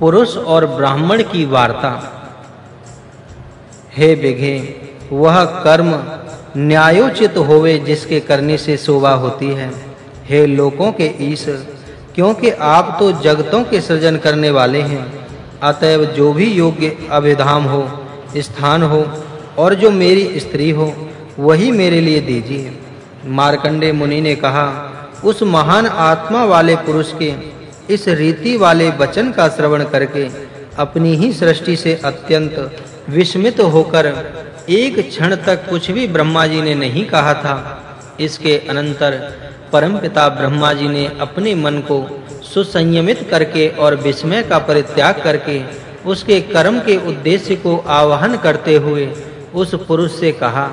पुरुष और ब्राह्मण की वार्ता। हे बिघे, वह कर्म न्यायोचित होवे जिसके करने से शोभा होती है। हे लोकों के ईश, क्योंकि आप तो जगतों के सृजन करने वाले हैं, अतएव जो भी योग्य अभिधाम हो, स्थान हो, और जो मेरी स्त्री हो, वही मेरे लिए दीजिए। मार्कंडे मुनि ने कहा, उस महान आत्मा वाले पुरुष के इस रीति वाले वचन का श्रवण करके अपनी ही सृष्टि से अत्यंत विस्मित होकर एक क्षण तक कुछ भी ब्रह्मा जी ने नहीं कहा था, इसके अनंतर परमपिता ब्रह्मा जी ने अपने मन को सुसंयमित करके और विस्मय का परित्याग करके उसके कर्म के उद्देश्य को आवाहन करते हुए उस पुरुष से कहा,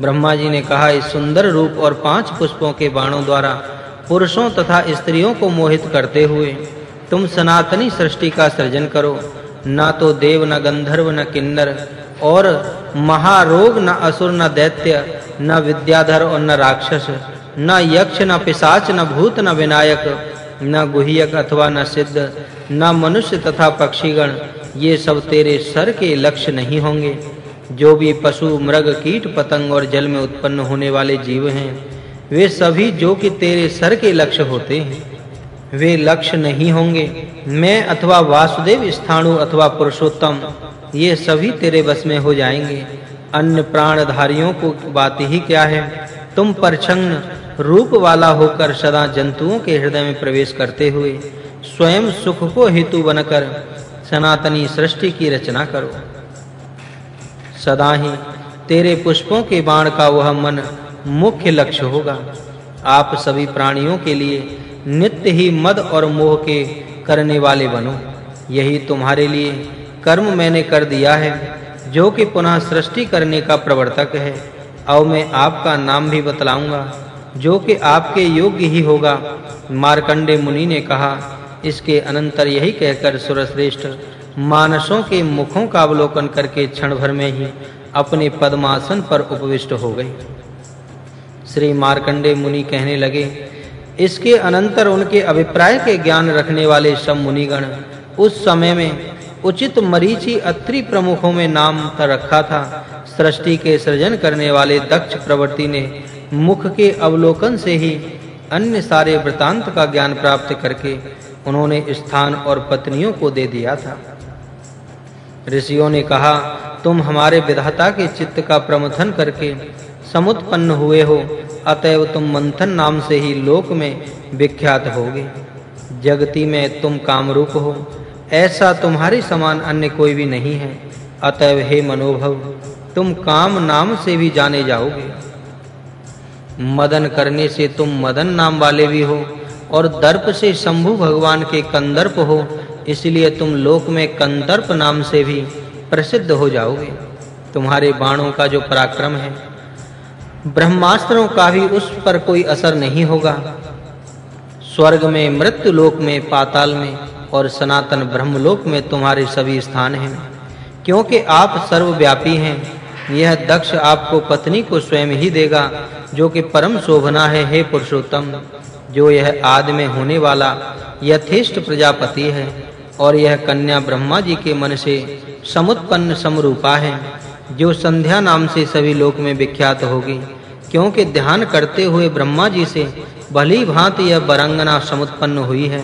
ब्रह्मा जी ने कहा, इस सुंदर रूप और पाँच पुष्पों के बाणों द्वारा पुरुषों तथा स्त्रियों को मोहित करते हुए तुम सनातनी सृष्टि का सृजन करो। ना तो देव, न गंधर्व, न किन्नर और महारोग, न असुर, न दैत्य, न विद्याधर और न राक्षस, न यक्ष, न पिशाच, न भूत, न विनायक, न गुह्यक अथवा न सिद्ध, न मनुष्य तथा पक्षीगण, ये सब तेरे सर के लक्ष्य नहीं होंगे। जो भी पशु, मृग, कीट, पतंग और जल में उत्पन्न होने वाले जीव हैं वे सभी जो कि तेरे सर के लक्ष्य होते हैं, वे लक्ष्य नहीं होंगे। मैं अथवा वासुदेव स्थाणु अथवा पुरुषोत्तम, ये सभी तेरे बस में हो जाएँगे। अन्य प्राणधारियों को बात ही क्या है? तुम परछन्न, रूप वाला होकर सदा जंतुओं के हृदय में प्रवेश करते हुए स्वयं सुख को हेतु बनकर सनातनी सृष्टि की रचना करो। सदा ही तेरे पुष्पों के बाण का वह मन मुख्य लक्ष्य होगा। आप सभी प्राणियों के लिए नित्य ही मद और मोह के करने वाले बनो। यही तुम्हारे लिए कर्म मैंने कर दिया है, जो कि पुनः सृष्टि करने का प्रवर्तक है। अब मैं आपका नाम भी बतलाऊँगा, जो कि आपके योग्य ही होगा। मार्कंडे मुनि ने कहा, इसके अनंतर यही कहकर सुरश्रेष्ठ मानसों के मुखों का अवलोकन करके क्षण भर में ही अपने पद्मासन पर उपविष्ट हो गए। श्री मार्कंडे मुनि कहने लगे, इसके अनंतर उनके अभिप्राय के ज्ञान रखने वाले सब मुनिगण उस समय में उचित मरीचि अत्रि प्रमुखों में नाम रखा था। सृष्टि के सृजन करने वाले दक्ष प्रवृत्ति ने मुख के अवलोकन से ही अन्य सारे वृतांत का ज्ञान प्राप्त करके उन्होंने स्थान और पत्नियों को दे दिया था। ऋषियों ने कहा, तुम हमारे विधाता के चित्त का प्रमथन करके समुत्पन्न हुए हो, अतएव तुम मंथन नाम से ही लोक में विख्यात होगे। जगती में तुम कामरूप हो, ऐसा तुम्हारे समान अन्य कोई भी नहीं है। अतएव हे मनोभव, तुम काम नाम से भी जाने जाओगे। मदन करने से तुम मदन नाम वाले भी हो, और दर्प से शंभु भगवान के कंदर्प हो, इसलिए तुम लोक में कंदर्प नाम से भी प्रसिद्ध हो जाओगे। तुम्हारे बाणों का जो पराक्रम है ब्रह्मास्त्रों का भी उस पर कोई असर नहीं होगा। स्वर्ग में, मृत्यु लोक में, पाताल में और सनातन ब्रह्मलोक में तुम्हारे सभी स्थान हैं। क्योंकि आप सर्वव्यापी हैं, यह दक्ष आपको पत्नी को स्वयं ही देगा, जो कि परम शोभना है, हे पुरुषोत्तम, जो यह आदि में होने वाला यथेष्ट प्रजापति है और यह कन्या ब्रह्मा जी के मन से समुत्पन्न समरूपा है। जो संध्या नाम से सभी लोक में विख्यात होगी, क्योंकि ध्यान करते हुए ब्रह्मा जी से भली भांति यह बरंगना समुत्पन्न हुई है।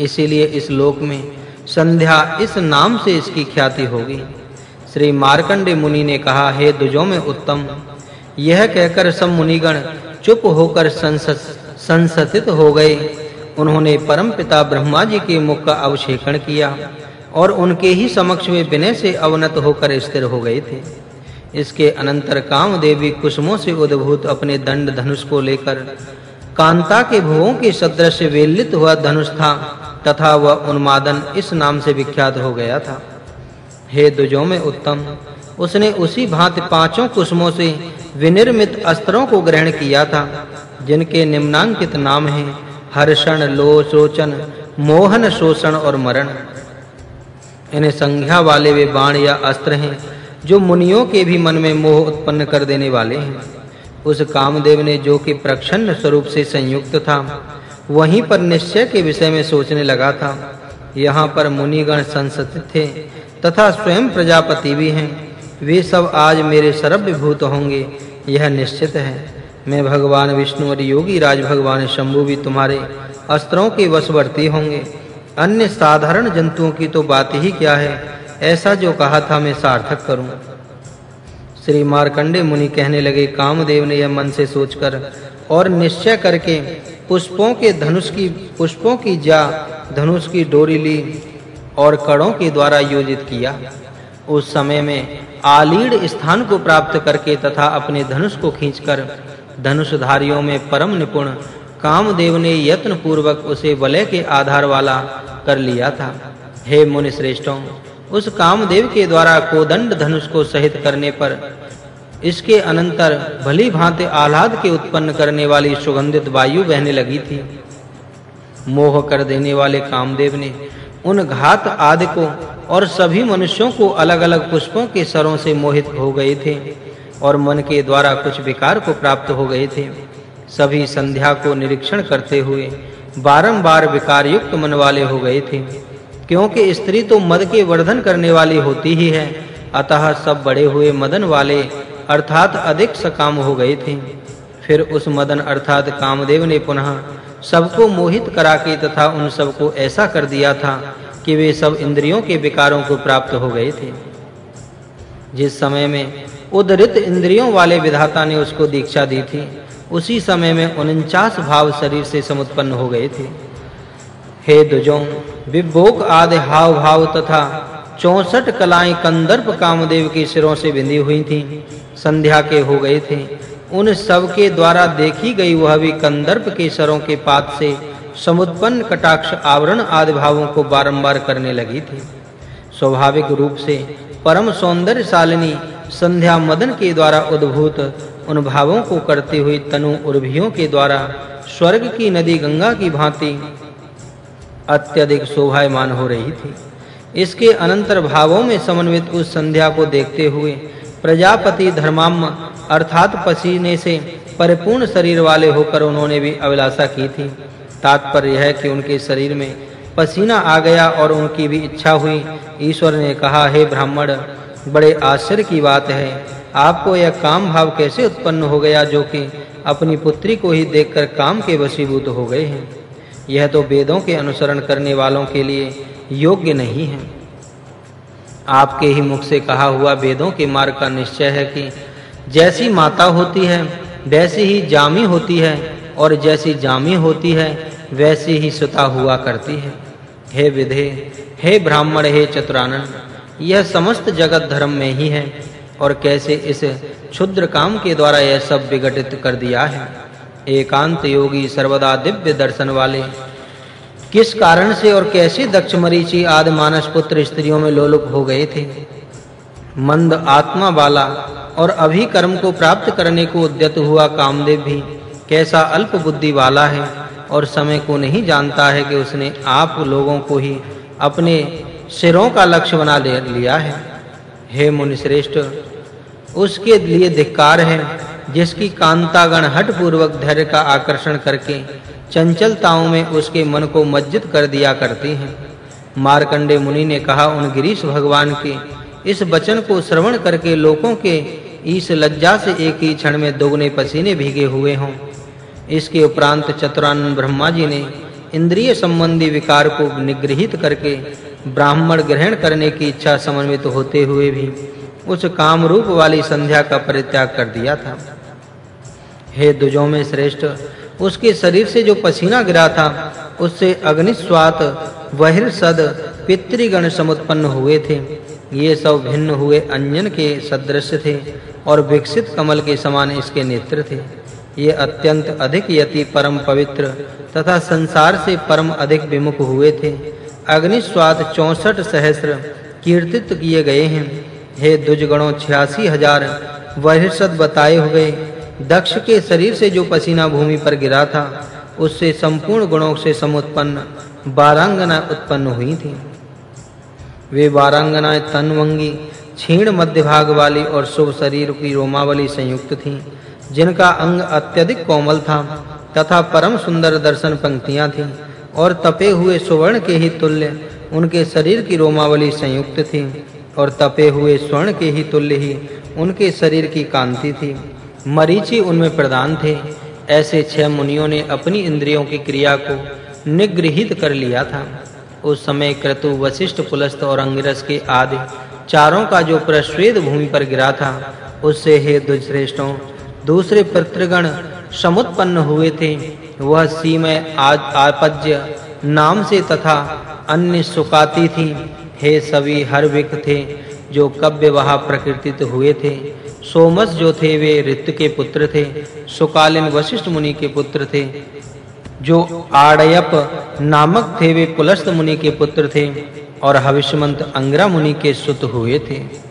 इसीलिए इस लोक में संध्या इस नाम से इसकी ख्याति होगी। श्री मार्कंडे मुनि ने कहा, हे दुजों में उत्तम, यह कहकर सब मुनिगण चुप होकर संसतित हो गए। उन्होंने परम पिता ब्रह्मा जी के मुख का अवशेखण किया। और उनके ही समक्ष वे विनय से अवनत होकर स्थिर हो गए थे। इसके अनंतर कामदेवी कुसुमों से उद्भूत अपने दंड धनुष को लेकर कांता के भुवों के सदृश वेलित हुआ धनुष था, तथा वह उन्मादन इस नाम से विख्यात हो गया था। हे दुजों में उत्तम, उसने उसी भांति पाँचों कुसुमों से विनिर्मित अस्त्रों को ग्रहण किया था, जिनके निम्नांकित नाम हैं, हर्षण, लोचोचन, मोहन, शोषण और मरण। इन्हें संज्ञा वाले वे बाण या अस्त्र हैं, जो मुनियों के भी मन में मोह उत्पन्न कर देने वाले हैं। उस कामदेव ने जो कि प्रक्षन्न स्वरूप से संयुक्त था, वहीं पर निश्चय के विषय में सोचने लगा था। यहाँ पर मुनिगण संसतित थे, तथा स्वयं प्रजापति भी हैं। वे सब आज मेरे सर्वभूत होंगे, यह निश्चित है। मैं भगवान विष्णु और योगी राज भगवान शंभु भी तुम्हारे अस्त्रों के वशवर्ती होंगे। अन्य साधारण जंतुओं की तो बात ही क्या है? ऐसा जो कहा था मैं सार्थक करूँ। श्री मार्कंडे मुनि कहने लगे, कामदेव ने यह मन से सोचकर और निश्चय करके पुष्पों के धनुष की, पुष्पों की जा, धनुष की डोरी ली और कड़ों के द्वारा योजित किया। उस समय में आलीड़ स्थान को प्राप्त करके तथा अपने धनुष को खींचकर धनुषधारियों में परम निपुण कामदेव ने यत्न पूर्वक उसे वलय के आधार वाला कर लिया था। हे मुनि श्रेष्ठों, उस कामदेव के द्वारा कोदंड धनुष को सहित करने पर इसके अनंतर भली भांति आह्लाद के उत्पन्न करने वाली सुगंधित वायु बहने लगी थी। मोह कर देने वाले कामदेव ने उन घात आदि को और सभी मनुष्यों को अलग-अलग पुष्पों के सरों से मोहित हो गए थे और मन के द्वारा कुछ विकार को प्राप्त हो गए थे। सभी संध्या को निरीक्षण करते हुए बारंबार विकार युक्त मन वाले हो गए थे। क्योंकि स्त्री तो मद के वर्धन करने वाली होती ही है, अतः सब बड़े हुए मदन वाले अर्थात अधिक सकाम हो गए थे। फिर उस मदन अर्थात कामदेव ने पुनः सबको मोहित करा के तथा उन सबको ऐसा कर दिया था कि वे सब इंद्रियों के विकारों को प्राप्त हो गए थे। जिस समय में उदरित इंद्रियों वाले विधाता ने उसको दीक्षा दी थी उसी समय में 49 भाव शरीर से समुत्पन्न हो गए थे। हे दुजों विभोग आदि हाव भाव तथा 64 कलाएँ कंदर्प कामदेव के सिरों से बिंदी हुई थीं। संध्या के हो गए थे। उन सब के द्वारा देखी गई वह भी कंदर्प के सरों के पात से समुत्पन्न कटाक्ष आवरण आदि भावों को बारंबार करने लगी थी। स्वाभाविक रूप से परम सौंदर्यशालिनी संध्या मदन के द्वारा उद्भूत उन भावों को करते हुए तनु उर्भियों के द्वारा स्वर्ग की नदी गंगा की भांति अत्यधिक शोभायमान हो रही थी। इसके अनंतर भावों में समन्वित उस संध्या को देखते हुए प्रजापति धर्माम अर्थात पसीने से परिपूर्ण शरीर वाले होकर उन्होंने भी अभिलाषा की थी। तात्पर्य है कि उनके शरीर में पसीना आ गया और उनकी भी इच्छा हुई। ईश्वर ने कहा, हे ब्राह्मण, बड़े आश्चर्य की बात है। आपको यह काम भाव कैसे उत्पन्न हो गया जो कि अपनी पुत्री को ही देखकर काम के वशीभूत हो गए हैं? यह तो वेदों के अनुसरण करने वालों के लिए योग्य नहीं है। आपके ही मुख से कहा हुआ वेदों के मार्ग का निश्चय है कि जैसी माता होती है, वैसी ही जामी होती है और जैसी जामी होती है, वैसी ही सुता हुआ करती है। हे विधे, हे ब्राह्मण, हे चतुरानन यह समस्त जगत धर्म में ही है। और कैसे इस क्षुद्र काम के द्वारा यह सब विघटित कर दिया है। एकांत योगी सर्वदा दिव्य दर्शन वाले। किस कारण से और कैसे दक्ष मरीचि आदि मानस पुत्र स्त्रियों में लोलुप हो गए थे? मंद आत्मा वाला और अभी कर्म को प्राप्त करने को उद्यत हुआ कामदेव भी कैसा अल्प बुद्धि वाला है और समय को नहीं जानता है कि उसने आप लोगों को ही अपने सिरों का लक्ष्य बना लिया है। हे मुनि श्रेष्ठ उसके लिए धिक्कार है जिसकी कांतागण हट पूर्वक धैर्य का आकर्षण करके चंचलताओं में उसके मन को मज्जित कर दिया करती हैं। मार्कंडे मुनि ने कहा उन गिरीश भगवान के इस वचन को श्रवण करके लोगों के इस लज्जा से एक ही क्षण में दोगुने पसीने भीगे हुए हों। इसके उपरांत चतुरानन ब्रह्मा जी ने इंद्रिय संबंधी विकार को निग्रहित करके ब्राह्मण ग्रहण करने की इच्छा समन्वित होते हुए भी उस काम रूप वाली संध्या का परित्याग कर दिया था। हे दुजों में श्रेष्ठ, उसके शरीर से जो पसीना गिरा था, उससे अग्निस्वात वहिर्सद पितृगण समुत्पन्न हुए थे। ये सब भिन्न हुए अंजन के सदृश थे और विकसित कमल के समान इसके नेत्र थे। ये अत्यंत अधिक यति परम पवित्र तथा संसार से परम अधिक विमुख हुए थे। अग्निस्वाद 64 सहस्त्र कीर्तित किए गए हैं। हे दुजगणों 86000 वर्षद बताए हुए, दक्ष के शरीर से जो पसीना भूमि पर गिरा था, उससे संपूर्ण गुणों से समुत्पन्न बारांगना उत्पन्न हुई थी। वे बारांगनाएँ तनवंगी, क्षीण मध्य भाग वाली और शुभ शरीर की रोमावली संयुक्त थीं, जिनका अंग अत्यधिक कोमल था तथा परम सुंदर दर्शन पंक्तियाँ थीं। और तपे हुए सुवर्ण के ही तुल्य उनके शरीर की रोमावली संयुक्त थी, और तपे हुए स्वर्ण के ही तुल्य ही उनके शरीर की कांति थी। मरीचि उनमें प्रदान थे। ऐसे छह मुनियों ने अपनी इंद्रियों की क्रिया को निगृहित कर लिया था। उस समय क्रतु वशिष्ठ पुलस्त और अंगिरस के आदि चारों का जो प्रश्वेद भूमि पर गिरा था, उससे हे दुश्रेष्ठों दूसरे पितृगण समुत्पन्न हुए थे। वह सीमय आज आपज्य नाम से तथा अन्य सुकाती थी। हे सभी हर विक थे, जो कव्य वहा प्रकृतित हुए थे। सोमस जो थे, वे ऋतु के पुत्र थे। सुकालिन वशिष्ठ मुनि के पुत्र थे। जो आड़यप नामक थे, वे पुलस्त मुनि के पुत्र थे और हविष्यमंत अंगरा मुनि के सुत हुए थे।